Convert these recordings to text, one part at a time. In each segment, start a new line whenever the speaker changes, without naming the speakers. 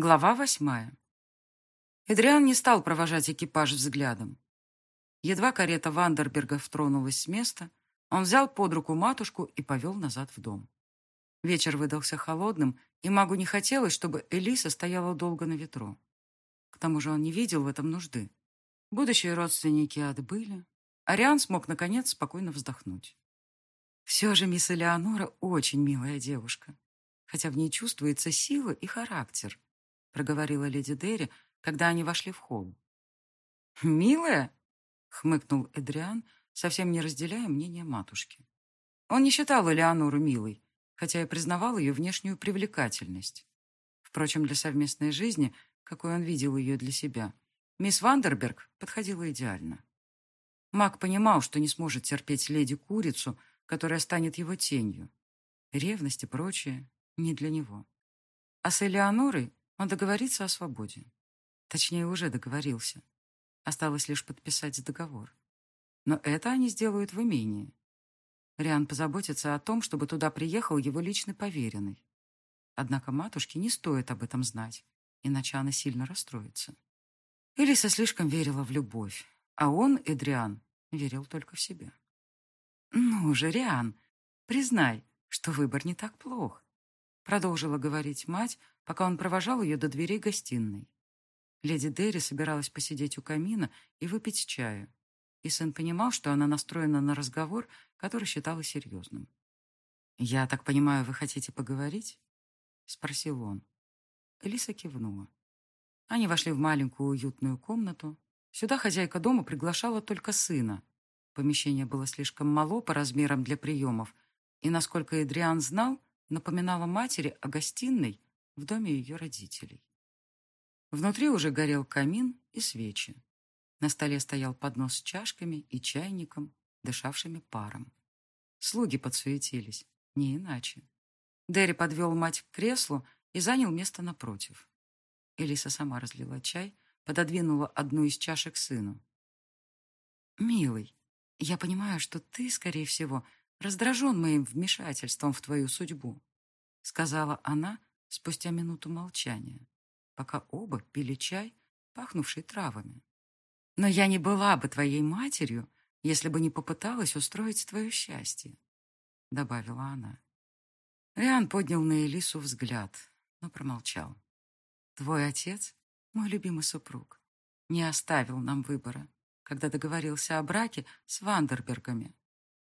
Глава восьмая. Эдриан не стал провожать экипаж взглядом. Едва карета Вандербергов тронулась с места, он взял под руку матушку и повел назад в дом. Вечер выдался холодным, и магу не хотелось, чтобы Элиса стояла долго на ветру. К тому же он не видел в этом нужды. Будущие родственники отбыли. Ариан смог, наконец, спокойно вздохнуть. Все же мисс Элеонора очень милая девушка, хотя в ней чувствуется сила и характер, проговорила леди Дерри, когда они вошли в холл. «Милая?» — хмыкнул Эдриан, совсем не разделяя мнение матушки. Он не считал Элеонору милой, хотя и признавал ее внешнюю привлекательность. Впрочем, для совместной жизни, какой он видел ее для себя, мисс Вандерберг подходила идеально. Маг понимал, что не сможет терпеть леди-курицу, которая станет его тенью. Ревность и прочее не для него. А с Элеонорой он договорится о свободе. Точнее, уже договорился. Осталось лишь подписать договор. Но это они сделают в имении. Риан позаботится о том, чтобы туда приехал его личный поверенный. Однако матушке не стоит об этом знать, иначе она сильно расстроится. Элиса слишком верила в любовь, а он, Эдриан, верил только в себя. «Ну же, Риан, признай, что выбор не так плох», продолжила говорить мать, пока он провожал ее до дверей гостиной. Леди Дерри собиралась посидеть у камина и выпить чаю. И сын понимал, что она настроена на разговор, который считала серьезным. «Я так понимаю, вы хотите поговорить?» — спросил он. Элиса кивнула. Они вошли в маленькую уютную комнату. Сюда хозяйка дома приглашала только сына. Помещение было слишком мало по размерам для приемов, и, насколько Эдриан знал, напоминало матери о гостиной в доме ее родителей. Внутри уже горел камин и свечи. На столе стоял поднос с чашками и чайником, дышавшими паром. Слуги подсуетились, не иначе. Дерри подвел мать к креслу и занял место напротив. Элиса сама разлила чай, пододвинула одну из чашек сыну. «Милый, я понимаю, что ты, скорее всего, раздражен моим вмешательством в твою судьбу», сказала она спустя минуту молчания пока оба пили чай, пахнувший травами. Но я не была бы твоей матерью, если бы не попыталась устроить твое счастье, — добавила она. Риан поднял на Элису взгляд, но промолчал. Твой отец, мой любимый супруг, не оставил нам выбора, когда договорился о браке с Вандербергами.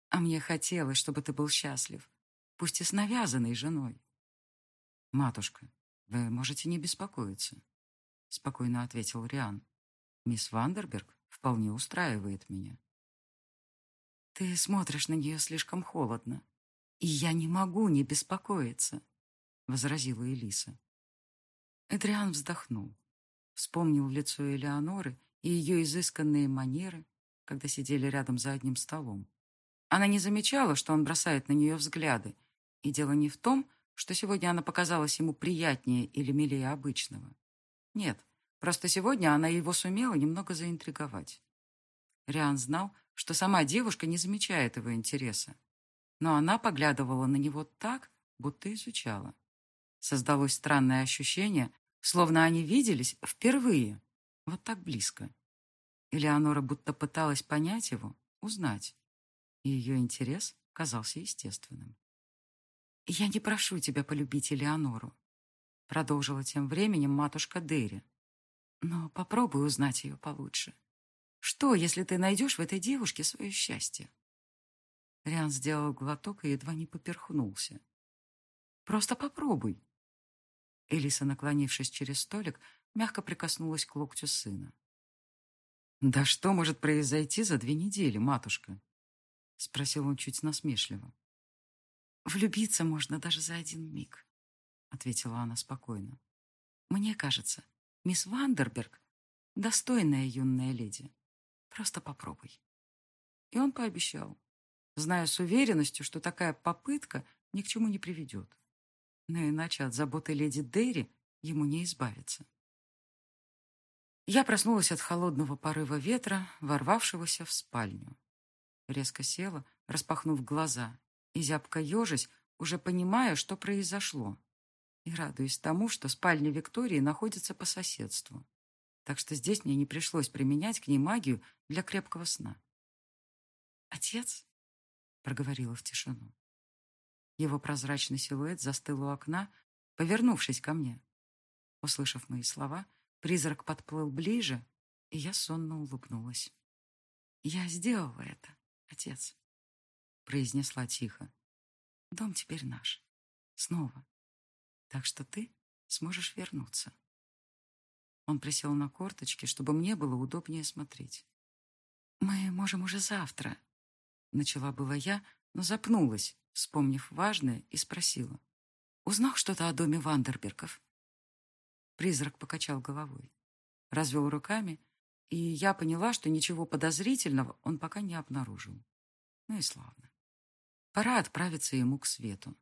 А мне хотелось, чтобы ты был счастлив, пусть и с навязанной женой. Матушка, «Вы можете не беспокоиться», — спокойно ответил Риан. «Мисс Вандерберг вполне устраивает меня». «Ты смотришь на нее слишком холодно, и я не могу не беспокоиться», — возразила Элиса. Эдриан вздохнул, вспомнил лицо Элеоноры и ее изысканные манеры, когда сидели рядом за одним столом. Она не замечала, что он бросает на нее взгляды, и дело не в том, что сегодня она показалась ему приятнее или милее обычного. Нет, просто сегодня она его сумела немного заинтриговать. Риан знал, что сама девушка не замечает его интереса, но она поглядывала на него так, будто изучала. Создалось странное ощущение, словно они виделись впервые, вот так близко. Элеонора будто пыталась понять его, узнать, ее интерес казался естественным. «Я не прошу тебя полюбить Элеонору», — продолжила тем временем матушка Дерри. «Но попробуй узнать ее получше. Что, если ты найдешь в этой девушке свое счастье?» Риан сделал глоток и едва не поперхнулся. «Просто попробуй». Элиса, наклонившись через столик, мягко прикоснулась к локтю сына. «Да что может произойти за две недели, матушка?» — спросил он чуть насмешливо. «Влюбиться можно даже за один миг», — ответила она спокойно. «Мне кажется, мисс Вандерберг — достойная юная леди. Просто попробуй». И он пообещал, зная с уверенностью, что такая попытка ни к чему не приведет. Но иначе от заботы леди Дерри ему не избавиться. Я проснулась от холодного порыва ветра, ворвавшегося в спальню. Резко села, распахнув глаза, и зябко ежась, уже понимая, что произошло. и радуюсь тому, что спальня Виктории находится по соседству. Так что здесь мне не пришлось применять к ней магию для крепкого сна. «Отец?» — проговорила в тишину. Его прозрачный силуэт застыл у окна, повернувшись ко мне. Услышав мои слова, призрак подплыл ближе, и я сонно улыбнулась. «Я сделала это, отец», — произнесла тихо. «Дом теперь наш. Снова. Так что ты сможешь вернуться». Он присел на корточки, чтобы мне было удобнее смотреть. «Мы можем уже завтра», — начала была я, но запнулась, вспомнив важное, и спросила. «Узнал что-то о доме Вандербергов?» Призрак покачал головой, развел руками, и я поняла, что ничего подозрительного он пока не обнаружил. Ну и славно. Пора отправиться ему к свету.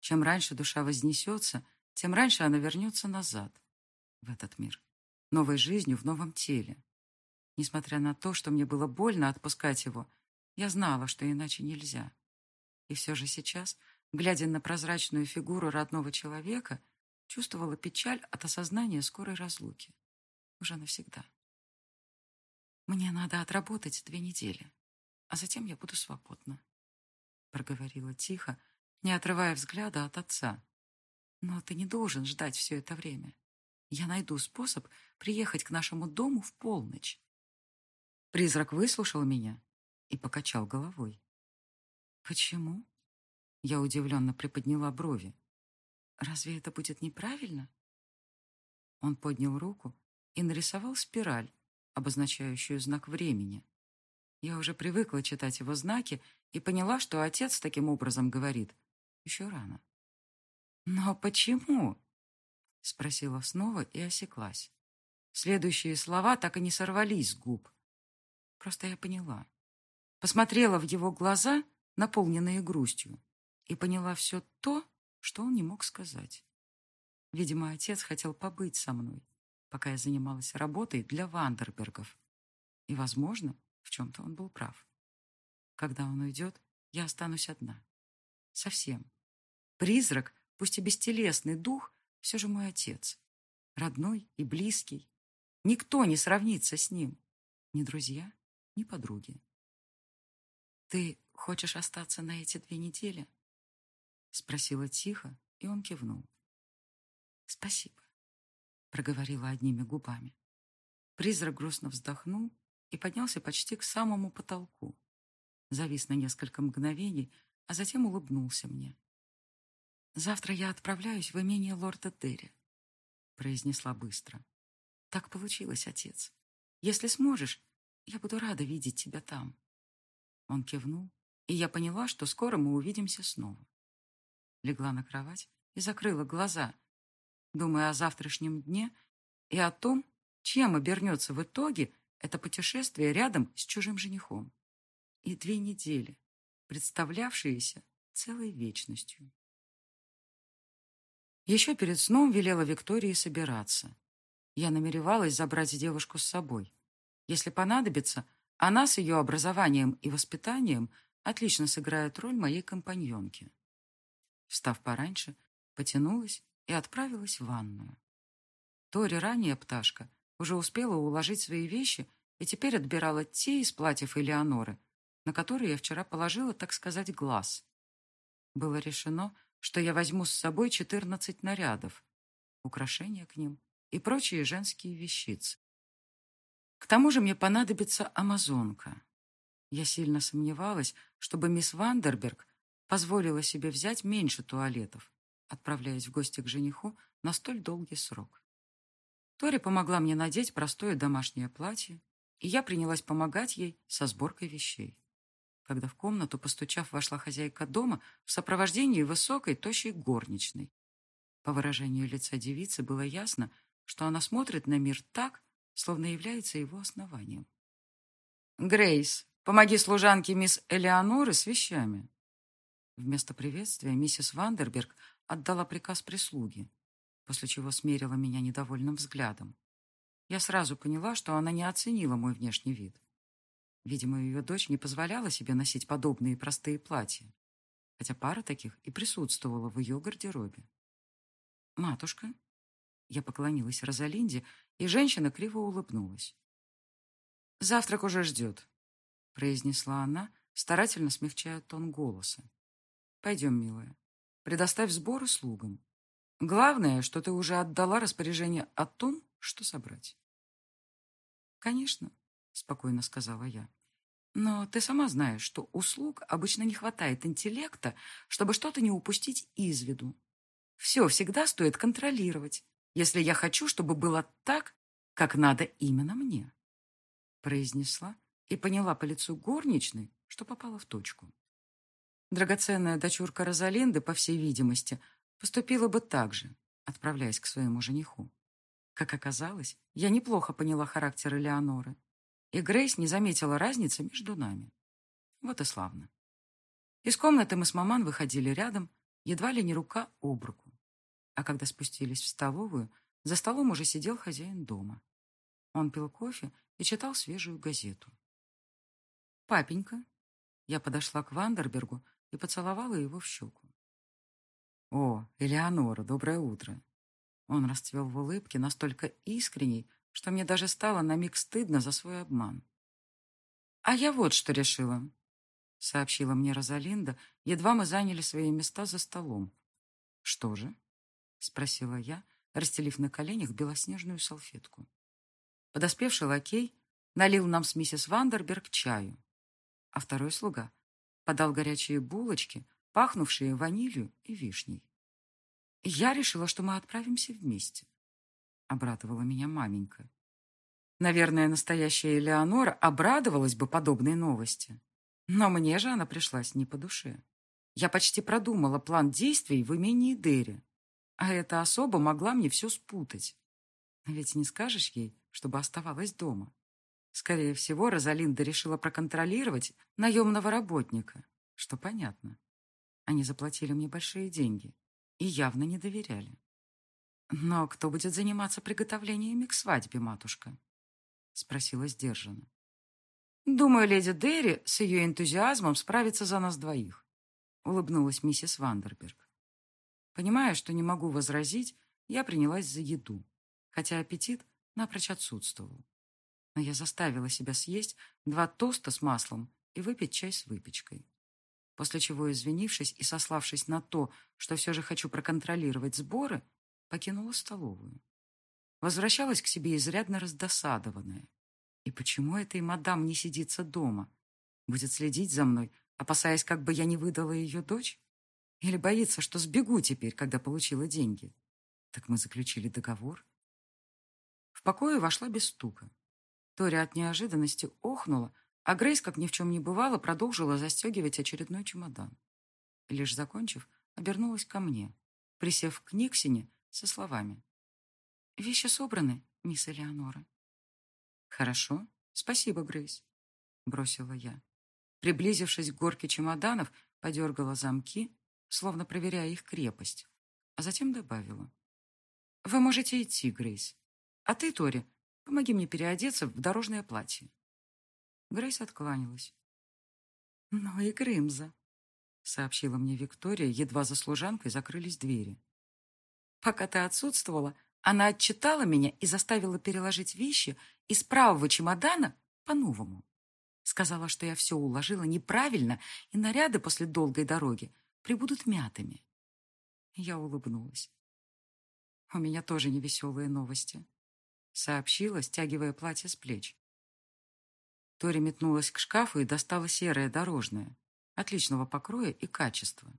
Чем раньше душа вознесется, тем раньше она вернется назад, в этот мир новой жизнью в новом теле. Несмотря на то, что мне было больно отпускать его, я знала, что иначе нельзя. И все же сейчас, глядя на прозрачную фигуру родного человека, чувствовала печаль от осознания скорой разлуки. Уже навсегда. «Мне надо отработать две недели, а затем я буду свободна», — проговорила тихо, не отрывая взгляда от отца. «Но ты не должен ждать все это время. Я найду способ приехать к нашему дому в полночь. Призрак выслушал меня и покачал головой. Почему? Я удивленно приподняла брови. Разве это будет неправильно? Он поднял руку и нарисовал спираль, обозначающую знак времени. Я уже привыкла читать его знаки и поняла, что отец таким образом говорит. Еще рано. Но почему? Спросила снова и осеклась. Следующие слова так и не сорвались с губ. Просто я поняла. Посмотрела в его глаза, наполненные грустью, и поняла все то, что он не мог сказать. Видимо, отец хотел побыть со мной, пока я занималась работой для Вандербергов. И, возможно, в чем-то он был прав. Когда он уйдет, я останусь одна. Совсем. Призрак, пусть и бестелесный дух, все же мой отец. Родной и близкий. Никто не сравнится с ним. Ни друзья, ни подруги. «Ты хочешь остаться на эти две недели?» Спросила тихо, и он кивнул. «Спасибо», — проговорила одними губами. Призрак грустно вздохнул и поднялся почти к самому потолку. Завис на несколько мгновений, а затем улыбнулся мне. «Завтра я отправляюсь в имение лорда Дерри», — произнесла быстро. «Так получилось, отец. Если сможешь, я буду рада видеть тебя там». Он кивнул, и я поняла, что скоро мы увидимся снова. Легла на кровать и закрыла глаза, думая о завтрашнем дне и о том, чем обернется в итоге это путешествие рядом с чужим женихом. И две недели, представлявшиеся целой вечностью. Еще перед сном велела Виктории собираться. Я намеревалась забрать девушку с собой. Если понадобится, она с ее образованием и воспитанием отлично сыграет роль моей компаньонки. Встав пораньше, потянулась и отправилась в ванную. Тори, ранее пташка, уже успела уложить свои вещи и теперь отбирала те из платьев Элеоноры, на которые я вчера положила, так сказать, глаз. Было решено, что я возьму с собой 14 нарядов, украшения к ним и прочие женские вещицы. К тому же мне понадобится амазонка. Я сильно сомневалась, чтобы мисс Вандерберг позволила себе взять меньше туалетов, отправляясь в гости к жениху на столь долгий срок. Тори помогла мне надеть простое домашнее платье, и я принялась помогать ей со сборкой вещей когда в комнату, постучав, вошла хозяйка дома в сопровождении высокой, тощей горничной. По выражению лица девицы было ясно, что она смотрит на мир так, словно является его основанием. «Грейс, помоги служанке мисс Элеоноры с вещами». Вместо приветствия миссис Вандерберг отдала приказ прислуги, после чего смерила меня недовольным взглядом. Я сразу поняла, что она не оценила мой внешний вид. Видимо, ее дочь не позволяла себе носить подобные простые платья, хотя пара таких и присутствовала в ее гардеробе. матушка?» Я поклонилась Розалинде, и женщина криво улыбнулась. «Завтрак уже ждет», — произнесла она, старательно смягчая тон голоса. «Пойдем, милая, предоставь сборы слугам. Главное, что ты уже отдала распоряжение о том, что собрать». «Конечно», — спокойно сказала я. «Но ты сама знаешь, что у слуг обычно не хватает интеллекта, чтобы что-то не упустить из виду. Все всегда стоит контролировать, если я хочу, чтобы было так, как надо именно мне», — произнесла и поняла по лицу горничной, что попала в точку. Драгоценная дочурка Розалинды, по всей видимости, поступила бы так же, отправляясь к своему жениху. Как оказалось, я неплохо поняла характер Элеоноры, и Грейс не заметила разницы между нами. Вот и славно. Из комнаты мы с маман выходили рядом, едва ли не рука об руку. А когда спустились в столовую, за столом уже сидел хозяин дома. Он пил кофе и читал свежую газету. «Папенька». Я подошла к Вандербергу и поцеловала его в щеку. «О, Элеонора, доброе утро!» Он расцвел в улыбке настолько искренней, что мне даже стало на миг стыдно за свой обман. «А я вот что решила», — сообщила мне Розалинда, едва мы заняли свои места за столом. «Что же?» — спросила я, расстелив на коленях белоснежную салфетку. Подоспевший лакей налил нам с миссис Вандерберг чаю, а второй слуга подал горячие булочки, пахнувшие ванилью и вишней. Я решила, что мы отправимся вместе. Обрадовала меня маменька. Наверное, настоящая Элеонора обрадовалась бы подобной новости. Но мне же она пришлась не по душе. Я почти продумала план действий в имении Дерри. А эта особа могла мне все спутать. Ведь не скажешь ей, чтобы оставалась дома. Скорее всего, Розалинда решила проконтролировать наемного работника, что понятно. Они заплатили мне большие деньги и явно не доверяли. «Но кто будет заниматься приготовлениями к свадьбе, матушка?» — спросила сдержанно. «Думаю, леди Дерри с ее энтузиазмом справится за нас двоих», — улыбнулась миссис Вандерберг. Понимая, что не могу возразить, я принялась за еду, хотя аппетит напрочь отсутствовал. Но я заставила себя съесть два тоста с маслом и выпить чай с выпечкой после чего, извинившись и сославшись на то, что все же хочу проконтролировать сборы, покинула столовую. Возвращалась к себе изрядно раздосадованная. И почему этой мадам не сидится дома? Будет следить за мной, опасаясь, как бы я не выдала ее дочь? Или боится, что сбегу теперь, когда получила деньги? Так мы заключили договор. В покое вошла без стука. Тори от неожиданности охнула, а Грейс, как ни в чем не бывало, продолжила застегивать очередной чемодан. Лишь закончив, обернулась ко мне, присев к Никсине со словами. «Вещи собраны, мисс Элеонора». «Хорошо, спасибо, Грейс», — бросила я. Приблизившись к горке чемоданов, подергала замки, словно проверяя их крепость, а затем добавила. «Вы можете идти, Грейс. А ты, Тори, помоги мне переодеться в дорожное платье». Грейс откланялась. «Ну и Грымза», — сообщила мне Виктория, едва за служанкой закрылись двери. «Пока ты отсутствовала, она отчитала меня и заставила переложить вещи из правого чемодана по-новому. Сказала, что я все уложила неправильно, и наряды после долгой дороги прибудут мятыми. Я улыбнулась. «У меня тоже невеселые новости», — сообщила, стягивая платье с плеч. Тори метнулась к шкафу и достала серое дорожное, отличного покроя и качества.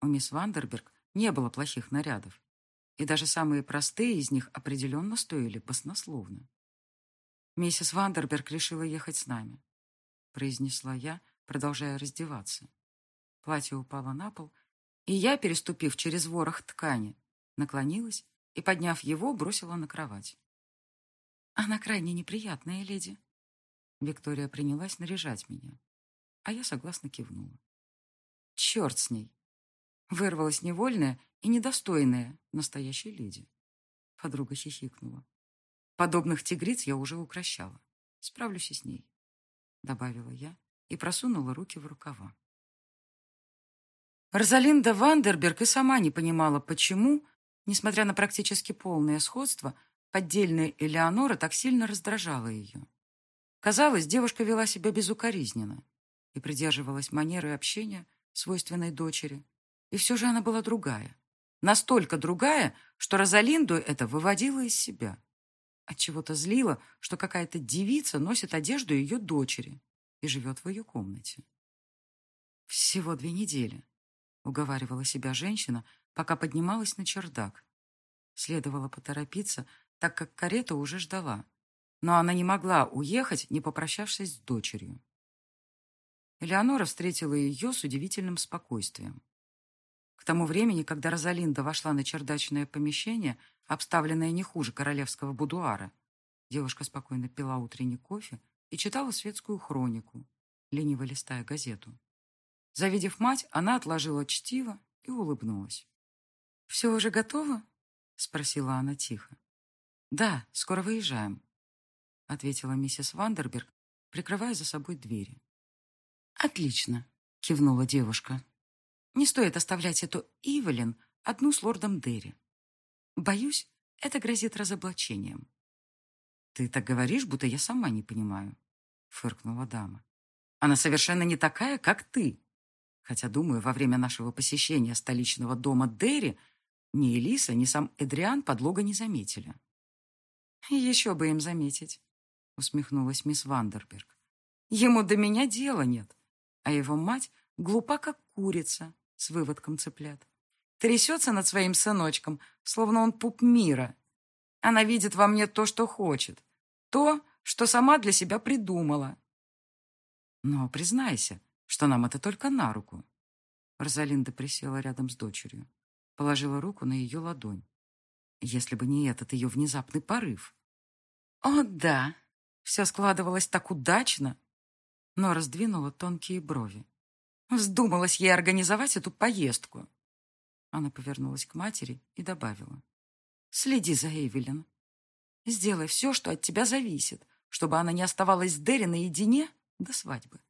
У мисс Вандерберг не было плохих нарядов, и даже самые простые из них определенно стоили баснословно. «Миссис Вандерберг решила ехать с нами», — произнесла я, продолжая раздеваться. Платье упало на пол, и я, переступив через ворох ткани, наклонилась и, подняв его, бросила на кровать. «Она крайне неприятная, леди», Виктория принялась наряжать меня, а я согласно кивнула. Черт с ней! Вырвалась невольная и недостойная настоящей леди. Подруга хихикнула. Подобных тигриц я уже укращала. Справлюсь и с ней, добавила я и просунула руки в рукава. Розалинда Вандерберг и сама не понимала, почему, Несмотря на практически полное сходство, поддельная Элеонора так сильно раздражала ее. Казалось, девушка вела себя безукоризненно и придерживалась манеры общения, свойственной дочери. И все же она была другая. Настолько другая, что Розалинду это выводило из себя. Отчего-то злило, что какая-то девица носит одежду ее дочери и живет в ее комнате. Всего две недели, уговаривала себя женщина, пока поднималась на чердак. Следовало поторопиться, так как карета уже ждала. Но она не могла уехать, не попрощавшись с дочерью. Элеонора встретила ее с удивительным спокойствием. К тому времени, когда Розалинда вошла на чердачное помещение, обставленное не хуже королевского будуара, девушка спокойно пила утренний кофе и читала светскую хронику, лениво листая газету. Завидев мать, она отложила чтиво и улыбнулась. «Все уже готово?» — спросила она тихо. «Да, скоро выезжаем», — ответила миссис Вандерберг, прикрывая за собой двери. «Отлично», — кивнула девушка. «Не стоит оставлять эту Ивелин одну с лордом Дерри. Боюсь, это грозит разоблачением». «Ты так говоришь, будто я сама не понимаю», — фыркнула дама. «Она совершенно не такая, как ты. Хотя, думаю, во время нашего посещения столичного дома Дерри ни Элиса, ни сам Эдриан подлога не заметили. «Еще бы им заметить», — усмехнулась мисс Вандерберг. «Ему до меня дела нет, а его мать глупа, как курица с выводком цыплят. Трясется над своим сыночком, словно он пуп мира. Она видит во мне то, что хочет, то, что сама для себя придумала. Но признайся, что нам это только на руку. Розалинда присела рядом с дочерью, положила руку на ее ладонь. Если бы не этот ее внезапный порыв. О, да, все складывалось так удачно. Но раздвинула тонкие брови. Вздумалась ей организовать эту поездку. Она повернулась к матери и добавила. «Следи за Эвелин. Сделай все, что от тебя зависит, чтобы она не оставалась с Дерри наедине до свадьбы».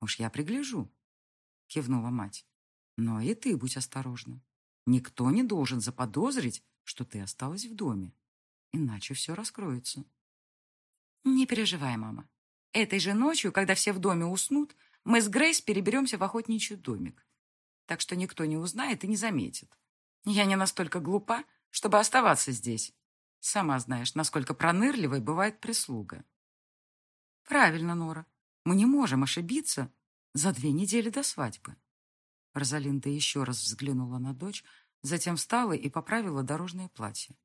«Уж я пригляжу», — кивнула мать. «Но и ты будь осторожна. Никто не должен заподозрить, что ты осталась в доме, иначе все раскроется». «Не переживай, мама. Этой же ночью, когда все в доме уснут, мы с Грейс переберемся в охотничий домик. Так что никто не узнает и не заметит. Я не настолько глупа, чтобы оставаться здесь. Сама знаешь, насколько пронырливой бывает прислуга». «Правильно, Нора. Мы не можем ошибиться за две недели до свадьбы. Розалинда еще раз взглянула на дочь, затем встала и поправила дорожное платье.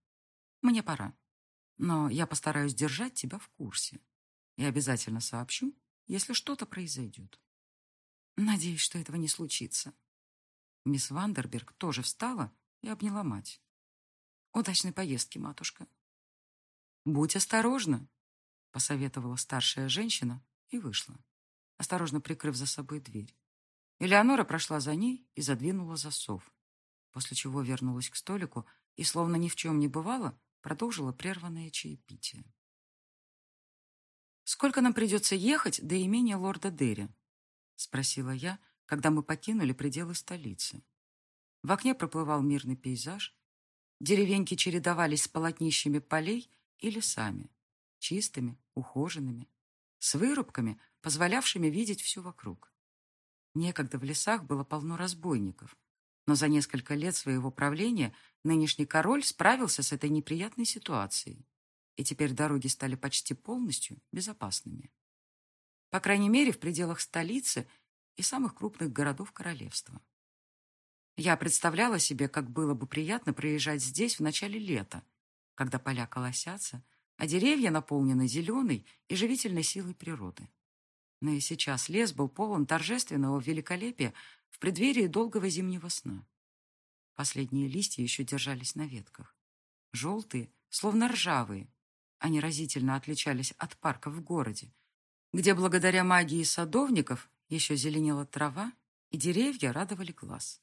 Мне пора. Но я постараюсь держать тебя в курсе. И обязательно сообщу, если что-то произойдет. Надеюсь, что этого не случится. Мисс Вандерберг тоже встала и обняла мать. Удачной поездки, матушка. Будь осторожна, посоветовала старшая женщина, и вышла, осторожно прикрыв за собой дверь. Элеонора прошла за ней и задвинула засов, после чего вернулась к столику и, словно ни в чем не бывало, продолжила прерванное чаепитие. «Сколько нам придется ехать до имения лорда Дерри?» — спросила я, когда мы покинули пределы столицы. В окне проплывал мирный пейзаж. Деревеньки чередовались с полотнищами полей и лесами, чистыми, ухоженными, с вырубками, позволявшими видеть все вокруг. Некогда в лесах было полно разбойников, но за несколько лет своего правления нынешний король справился с этой неприятной ситуацией, и теперь дороги стали почти полностью безопасными. По крайней мере, в пределах столицы и самых крупных городов королевства. Я представляла себе, как было бы приятно проезжать здесь в начале лета, когда поля колосятся, а деревья наполнены зеленой и живительной силой природы. Но и сейчас лес был полон торжественного великолепия в преддверии долгого зимнего сна. Последние листья еще держались на ветках. Желтые, словно ржавые. Они разительно отличались от парков в городе, где благодаря магии садовников еще зеленела трава, и деревья радовали глаз.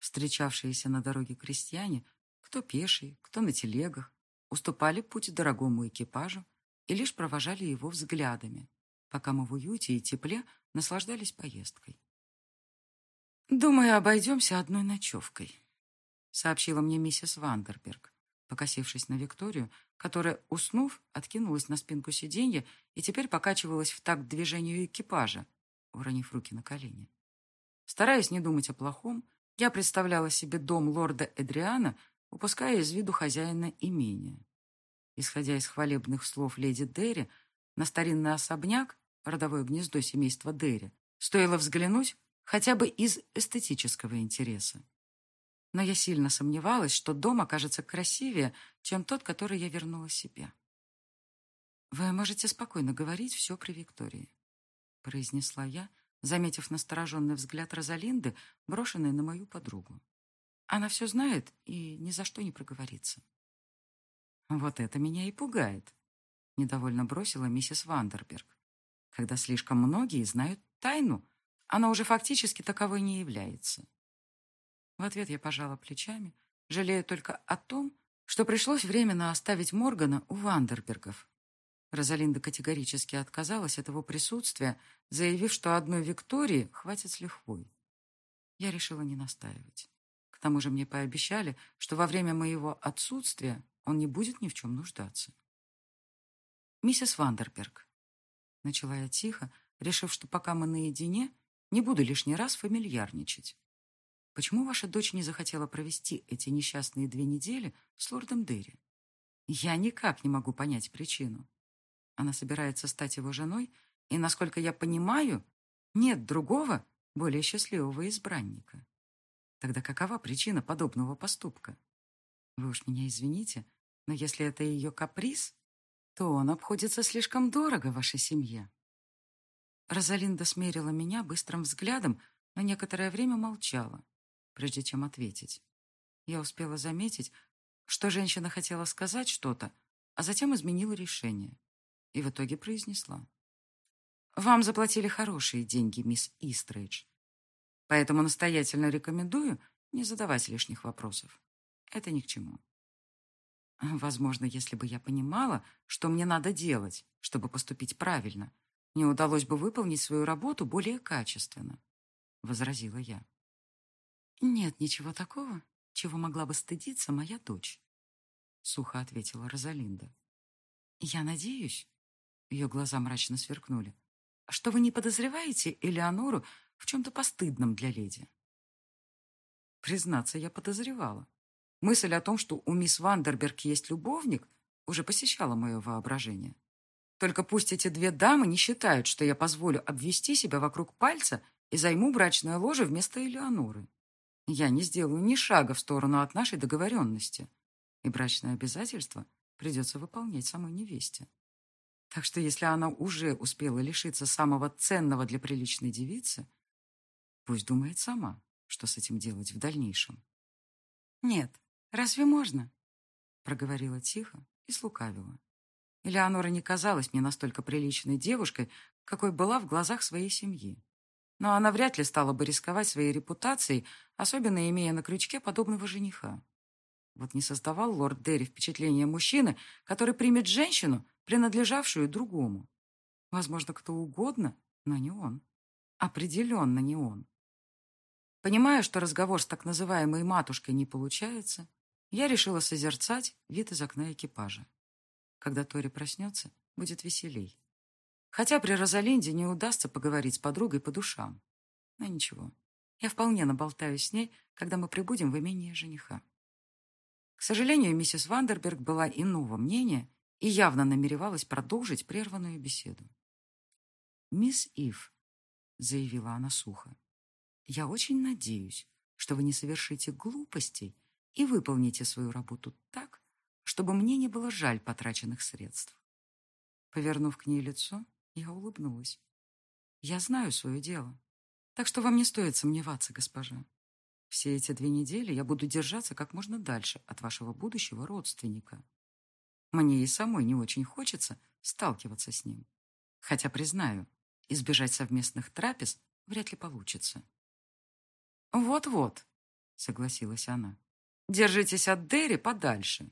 Встречавшиеся на дороге крестьяне, кто пешие, кто на телегах, уступали путь дорогому экипажу и лишь провожали его взглядами, пока мы в уюте и тепле наслаждались поездкой. «Думаю, обойдемся одной ночевкой», сообщила мне миссис Вандерберг, покосившись на Викторию, которая, уснув, откинулась на спинку сиденья и теперь покачивалась в такт движению экипажа, уронив руки на колени. Стараясь не думать о плохом, я представляла себе дом лорда Эдриана, упуская из виду хозяина имения. Исходя из хвалебных слов леди Дерри, на старинный особняк, родовое гнездо семейства Дерри, стоило взглянуть хотя бы из эстетического интереса. Но я сильно сомневалась, что дом окажется красивее, чем тот, который я вернула себе. «Вы можете спокойно говорить все при Виктории», — произнесла я, заметив настороженный взгляд Розалинды, брошенный на мою подругу. Она все знает и ни за что не проговорится. Вот это меня и пугает, недовольно бросила миссис Вандерберг. Когда слишком многие знают тайну, она уже фактически таковой не является. В ответ я пожала плечами, жалея только о том, что пришлось временно оставить Моргана у Вандербергов. Розалинда категорически отказалась от его присутствия, заявив, что одной Виктории хватит с лихвой. Я решила не настаивать. К тому же мне пообещали, что во время моего отсутствия он не будет ни в чем нуждаться. «Миссис Вандерберг», — начала я тихо, решив, что пока мы наедине, не буду лишний раз фамильярничать. «Почему ваша дочь не захотела провести эти несчастные две недели с лордом Дерри? Я никак не могу понять причину. Она собирается стать его женой, и, насколько я понимаю, нет другого, более счастливого избранника. Тогда какова причина подобного поступка? Вы уж меня извините, но если это ее каприз, то он обходится слишком дорого вашей семье. Розалинда смерила меня быстрым взглядом, но некоторое время молчала, прежде чем ответить. Я успела заметить, что женщина хотела сказать что-то, а затем изменила решение и в итоге произнесла. «Вам заплатили хорошие деньги, мисс Истрейдж, поэтому настоятельно рекомендую не задавать лишних вопросов. Это ни к чему». Возможно, если бы я понимала, что мне надо делать, чтобы поступить правильно, мне удалось бы выполнить свою работу более качественно, — возразила я. Нет ничего такого, чего могла бы стыдиться моя дочь, — сухо ответила Розалинда. Я надеюсь, — ее глаза мрачно сверкнули, — что вы не подозреваете Элеонору в чем-то постыдном для леди. Признаться, я подозревала. Мысль о том, что у мисс Вандерберг есть любовник, уже посещала мое воображение. Только пусть эти две дамы не считают, что я позволю обвести себя вокруг пальца и займу брачное ложе вместо Элеоноры. Я не сделаю ни шага в сторону от нашей договоренности, и брачное обязательство придется выполнять самой невесте. Так что если она уже успела лишиться самого ценного для приличной девицы, пусть думает сама, что с этим делать в дальнейшем. Нет, «Разве можно?» Проговорила тихо и слукавила. Элеонора не казалась мне настолько приличной девушкой, какой была в глазах своей семьи. Но она вряд ли стала бы рисковать своей репутацией, особенно имея на крючке подобного жениха. Вот не создавал лорд Дерри впечатление мужчины, который примет женщину, принадлежавшую другому. Возможно, кто угодно, но не он. Определенно не он. Понимая, что разговор с так называемой матушкой не получается, я решила созерцать вид из окна экипажа. Когда Тори проснется, будет веселей. Хотя при Розалинде не удастся поговорить с подругой по душам. Но ничего, я вполне наболтаюсь с ней, когда мы прибудем в имение жениха. К сожалению, миссис Вандерберг была иного мнения и явно намеревалась продолжить прерванную беседу. «Мисс Ив», — заявила она сухо, — «я очень надеюсь, что вы не совершите глупостей и выполните свою работу так, чтобы мне не было жаль потраченных средств. Повернув к ней лицо, я улыбнулась. Я знаю свое дело, так что вам не стоит сомневаться, госпожа. Все эти две недели я буду держаться как можно дальше от вашего будущего родственника. Мне и самой не очень хочется сталкиваться с ним. Хотя, признаю, избежать совместных трапез вряд ли получится. «Вот-вот», — согласилась она. Держитесь от Дерри подальше.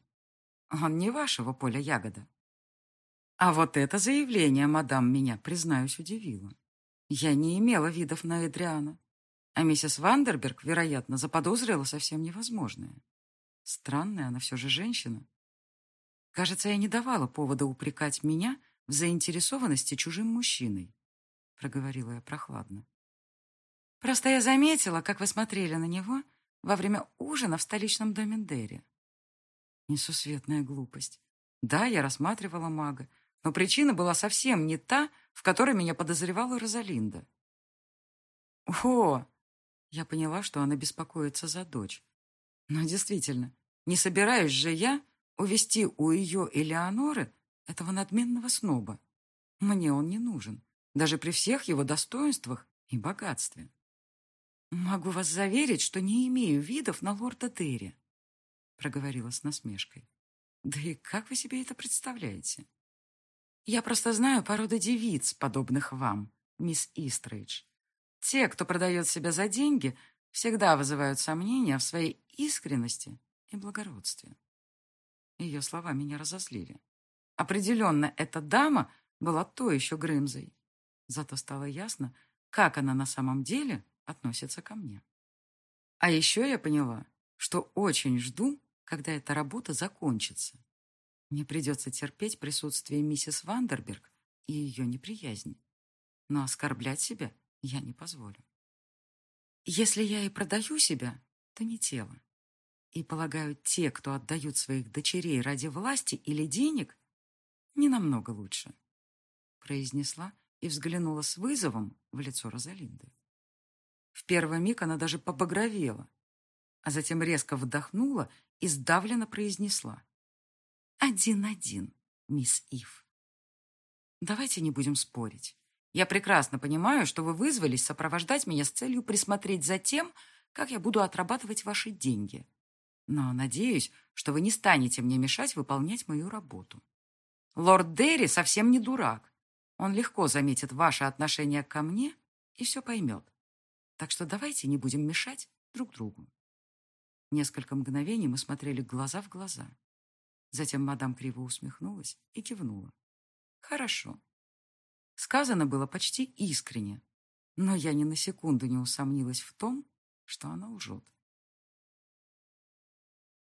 Он не вашего поля ягода. А вот это заявление, мадам, меня, признаюсь, удивило. Я не имела видов на Эдриана. А миссис Вандерберг, вероятно, заподозрила совсем невозможное. Странная она все же женщина. Кажется, я не давала повода упрекать меня в заинтересованности чужим мужчиной, проговорила я прохладно. Просто я заметила, как вы смотрели на него во время ужина в столичном доме Дерри. Несусветная глупость. Да, я рассматривала мага, но причина была совсем не та, в которой меня подозревала Розалинда. О! Я поняла, что она беспокоится за дочь. Но действительно, не собираюсь же я увести у ее Элеоноры этого надменного сноба. Мне он не нужен, даже при всех его достоинствах и богатстве. Могу вас заверить, что не имею видов на лорда Терри, проговорила с насмешкой. Да и как вы себе это представляете? Я просто знаю породу девиц, подобных вам, мисс Истрейдж. Те, кто продает себя за деньги, всегда вызывают сомнения в своей искренности и благородстве. Ее слова меня разозлили. Определенно, эта дама была то еще Грымзой. Зато стало ясно, как она на самом деле относится ко мне. А еще я поняла, что очень жду, когда эта работа закончится. Мне придется терпеть присутствие миссис Вандерберг и ее неприязнь. Но оскорблять себя я не позволю. Если я и продаю себя, то не тело. И, полагаю, те, кто отдают своих дочерей ради власти или денег, не намного лучше, произнесла и взглянула с вызовом в лицо Розалинды. В первый миг она даже побагровела, а затем резко вдохнула и сдавленно произнесла. «Один-один, мисс Ив. Давайте не будем спорить. Я прекрасно понимаю, что вы вызвались сопровождать меня с целью присмотреть за тем, как я буду отрабатывать ваши деньги. Но надеюсь, что вы не станете мне мешать выполнять мою работу. Лорд Дерри совсем не дурак. Он легко заметит ваше отношение ко мне и все поймет. Так что давайте не будем мешать друг другу. Несколько мгновений мы смотрели глаза в глаза. Затем мадам криво усмехнулась и кивнула. Хорошо. Сказано было почти искренне, но я ни на секунду не усомнилась в том, что она лжет.